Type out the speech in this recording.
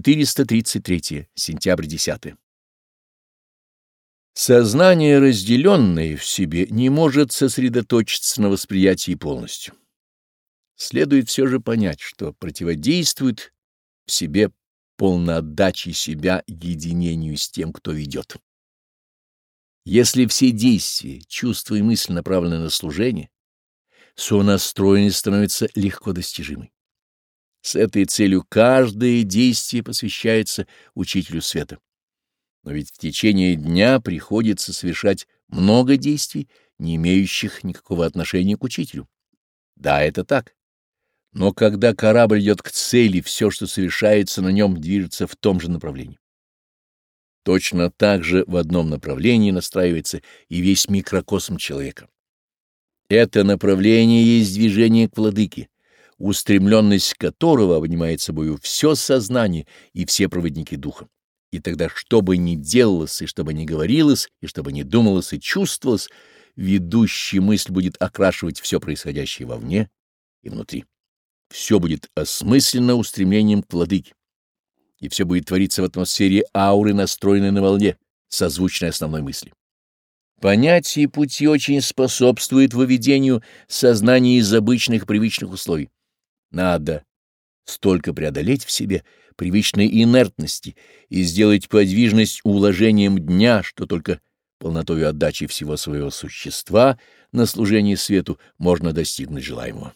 433. Сентябрь 10. Сознание, разделенное в себе, не может сосредоточиться на восприятии полностью. Следует все же понять, что противодействует в себе полноотдаче себя единению с тем, кто ведет. Если все действия, чувства и мысли направлены на служение, сонастроенность становится легко достижимой. С этой целью каждое действие посвящается учителю света. Но ведь в течение дня приходится совершать много действий, не имеющих никакого отношения к учителю. Да, это так. Но когда корабль идет к цели, все, что совершается на нем, движется в том же направлении. Точно так же в одном направлении настраивается и весь микрокосм человека. Это направление есть движение к владыке, устремленность которого вынимает собою все сознание и все проводники духа. И тогда, что бы ни делалось, и что бы ни говорилось, и что бы ни думалось и чувствовалось, ведущая мысль будет окрашивать все происходящее вовне и внутри. Все будет осмысленно устремлением к владыке. И все будет твориться в атмосфере ауры, настроенной на волне, созвучной основной мысли. Понятия и пути очень способствуют выведению сознания из обычных привычных условий. Надо столько преодолеть в себе привычной инертности и сделать подвижность уложением дня, что только полнотою отдачи всего своего существа на служение свету можно достигнуть желаемого.